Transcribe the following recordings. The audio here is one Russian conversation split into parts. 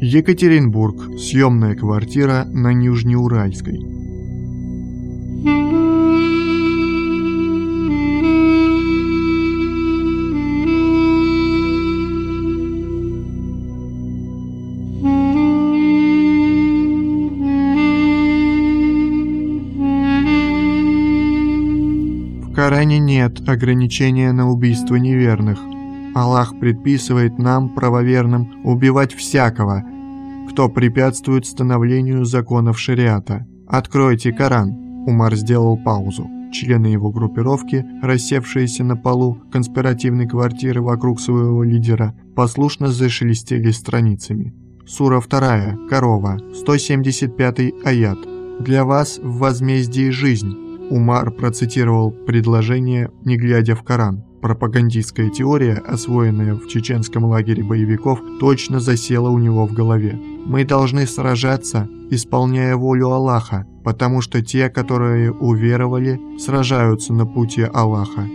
Екатеринбург. Съемная квартира на Нижнеуральской. В Коране нет ограничения на убийство неверных. Аллах предписывает нам, правоверным, убивать всякого, кто препятствует становлению законов шариата. Откройте Коран. Умар сделал паузу. Члены его группировки, рассевшиеся на полу конспиративной квартиры вокруг своего лидера, послушно зашелестели страницами. Сура 2, Корова, 175 аят. «Для вас в возмездии жизнь». Умар процитировал предложение, не глядя в Коран. Пропагандистская теория, освоенная в чеченском лагере боевиков, точно засела у него в голове. Мы должны сражаться, исполняя волю Аллаха, потому что те, которые уверовали, сражаются на пути Аллаха.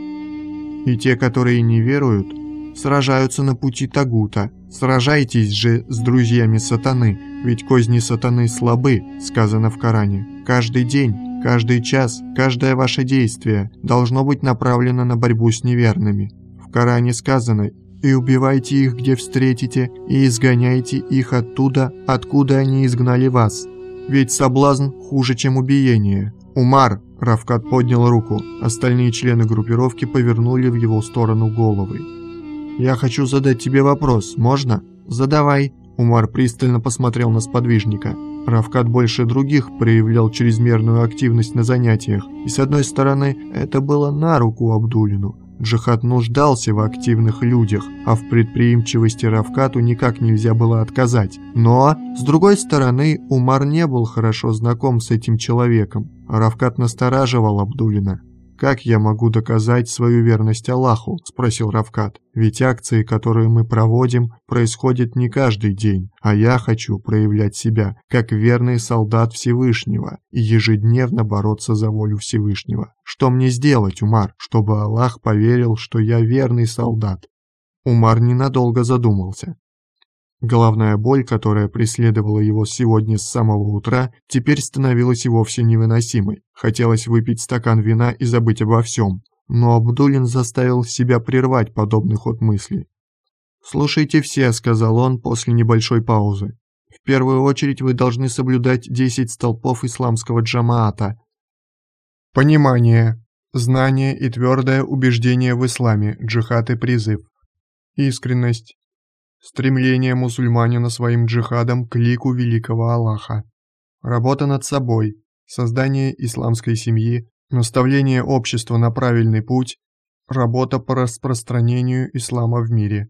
И те, которые не веруют, сражаются на пути Тагута. Сражайтесь же с друзьями сатаны, ведь козни сатаны слабы, сказано в Коране. Каждый день Каждый час, каждое ваше действие должно быть направлено на борьбу с неверными. В Коране сказано «И убивайте их, где встретите, и изгоняйте их оттуда, откуда они изгнали вас». Ведь соблазн хуже, чем убиение. «Умар!» – Равкат поднял руку. Остальные члены группировки повернули в его сторону головы. «Я хочу задать тебе вопрос, можно?» «Задавай», Умар пристально посмотрел на сподвижника. Равкат больше других проявлял чрезмерную активность на занятиях, и с одной стороны, это было на руку Абдулину. Джихад нуждался в активных людях, а в предприимчивости Равкату никак нельзя было отказать. Но, с другой стороны, Умар не был хорошо знаком с этим человеком. Равкат настораживал Абдулина. «Как я могу доказать свою верность Аллаху?» – спросил Равкат. «Ведь акции, которые мы проводим, происходят не каждый день, а я хочу проявлять себя как верный солдат Всевышнего и ежедневно бороться за волю Всевышнего. Что мне сделать, Умар, чтобы Аллах поверил, что я верный солдат?» Умар ненадолго задумался. Головная боль, которая преследовала его сегодня с самого утра, теперь становилась и вовсе невыносимой. Хотелось выпить стакан вина и забыть обо всем. Но Абдулин заставил себя прервать подобный ход мыслей. «Слушайте все», — сказал он после небольшой паузы. «В первую очередь вы должны соблюдать 10 столпов исламского джамаата. Понимание, знание и твердое убеждение в исламе, джихад и призыв. Искренность, Стремление мусульманина своим джихадом к лику великого Аллаха. Работа над собой, создание исламской семьи, наставление общества на правильный путь, работа по распространению ислама в мире.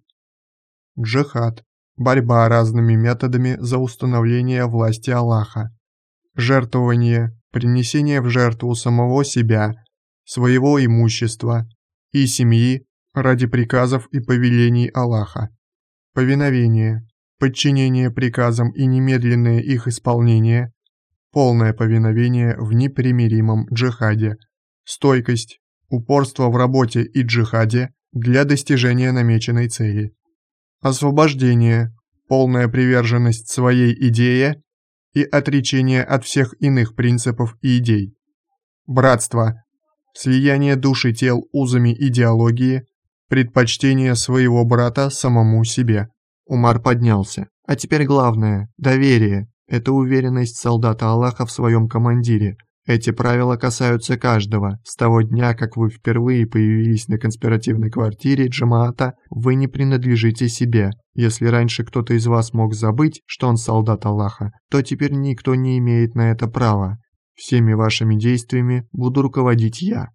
Джихад – борьба разными методами за установление власти Аллаха. Жертвование – принесение в жертву самого себя, своего имущества и семьи ради приказов и повелений Аллаха. Повиновение, подчинение приказам и немедленное их исполнение, полное повиновение в непримиримом джихаде, стойкость, упорство в работе и джихаде для достижения намеченной цели, освобождение, полная приверженность своей идее и отречение от всех иных принципов и идей, братство, слияние души тел узами идеологии, предпочтение своего брата самому себе. Умар поднялся. А теперь главное – доверие. Это уверенность солдата Аллаха в своем командире. Эти правила касаются каждого. С того дня, как вы впервые появились на конспиративной квартире Джамаата, вы не принадлежите себе. Если раньше кто-то из вас мог забыть, что он солдат Аллаха, то теперь никто не имеет на это права. Всеми вашими действиями буду руководить я.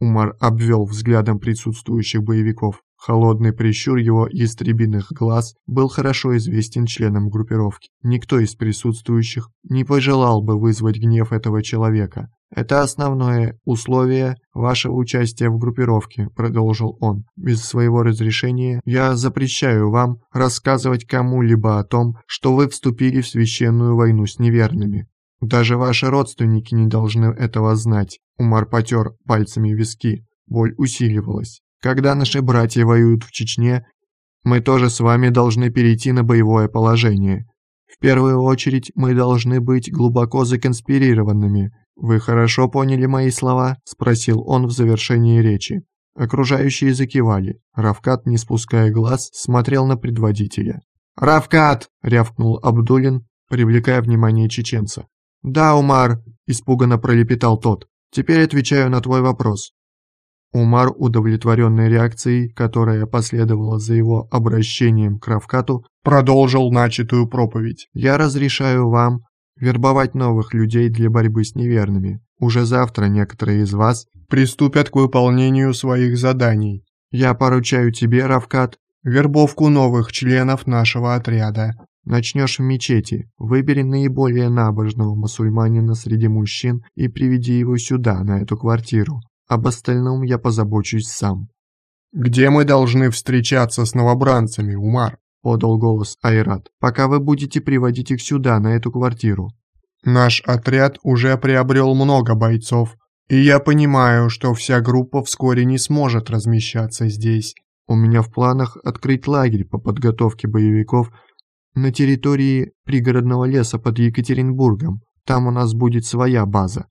Умар обвел взглядом присутствующих боевиков. Холодный прищур его ястребиных глаз был хорошо известен членам группировки. Никто из присутствующих не пожелал бы вызвать гнев этого человека. «Это основное условие вашего участия в группировке», – продолжил он. «Без своего разрешения я запрещаю вам рассказывать кому-либо о том, что вы вступили в священную войну с неверными. Даже ваши родственники не должны этого знать. Умар потер пальцами виски. Боль усиливалась. Когда наши братья воюют в Чечне, мы тоже с вами должны перейти на боевое положение. В первую очередь мы должны быть глубоко законспирированными. Вы хорошо поняли мои слова?» – спросил он в завершении речи. Окружающие закивали. Равкат, не спуская глаз, смотрел на предводителя. «Равкат!» – рявкнул Абдулин, привлекая внимание чеченца. «Да, Умар!» – испуганно пролепетал тот. «Теперь отвечаю на твой вопрос». Умар, удовлетворенной реакцией, которая последовала за его обращением к Равкату, продолжил начатую проповедь. «Я разрешаю вам вербовать новых людей для борьбы с неверными. Уже завтра некоторые из вас приступят к выполнению своих заданий. Я поручаю тебе, Равкат, вербовку новых членов нашего отряда. Начнешь в мечети, выбери наиболее набожного мусульманина среди мужчин и приведи его сюда, на эту квартиру. Об остальном я позабочусь сам». «Где мы должны встречаться с новобранцами, Умар?» – подал голос Айрат. «Пока вы будете приводить их сюда, на эту квартиру». «Наш отряд уже приобрел много бойцов, и я понимаю, что вся группа вскоре не сможет размещаться здесь. У меня в планах открыть лагерь по подготовке боевиков на территории пригородного леса под Екатеринбургом. Там у нас будет своя база.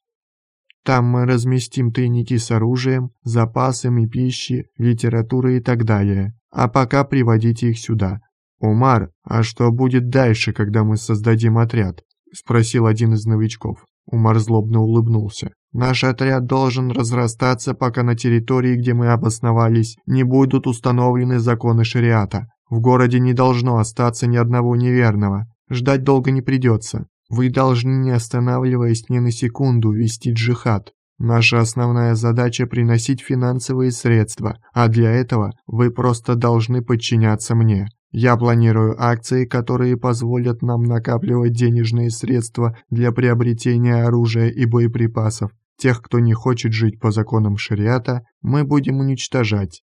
Там мы разместим тайники с оружием, запасами пищи, литературой и так далее. А пока приводите их сюда. Умар, а что будет дальше, когда мы создадим отряд? Спросил один из новичков. Умар злобно улыбнулся. Наш отряд должен разрастаться, пока на территории, где мы обосновались, не будут установлены законы шариата. В городе не должно остаться ни одного неверного. Ждать долго не придется. Вы должны, не останавливаясь ни на секунду, вести джихад. Наша основная задача – приносить финансовые средства, а для этого вы просто должны подчиняться мне. Я планирую акции, которые позволят нам накапливать денежные средства для приобретения оружия и боеприпасов. Тех, кто не хочет жить по законам шариата, мы будем уничтожать.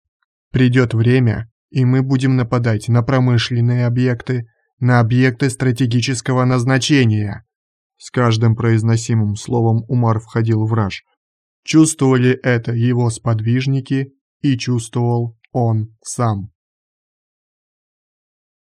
Придет время, и мы будем нападать на промышленные объекты, на объекты стратегического назначения. С каждым произносимым словом Умар входил в раж. Чувствовали это его сподвижники и чувствовал он сам.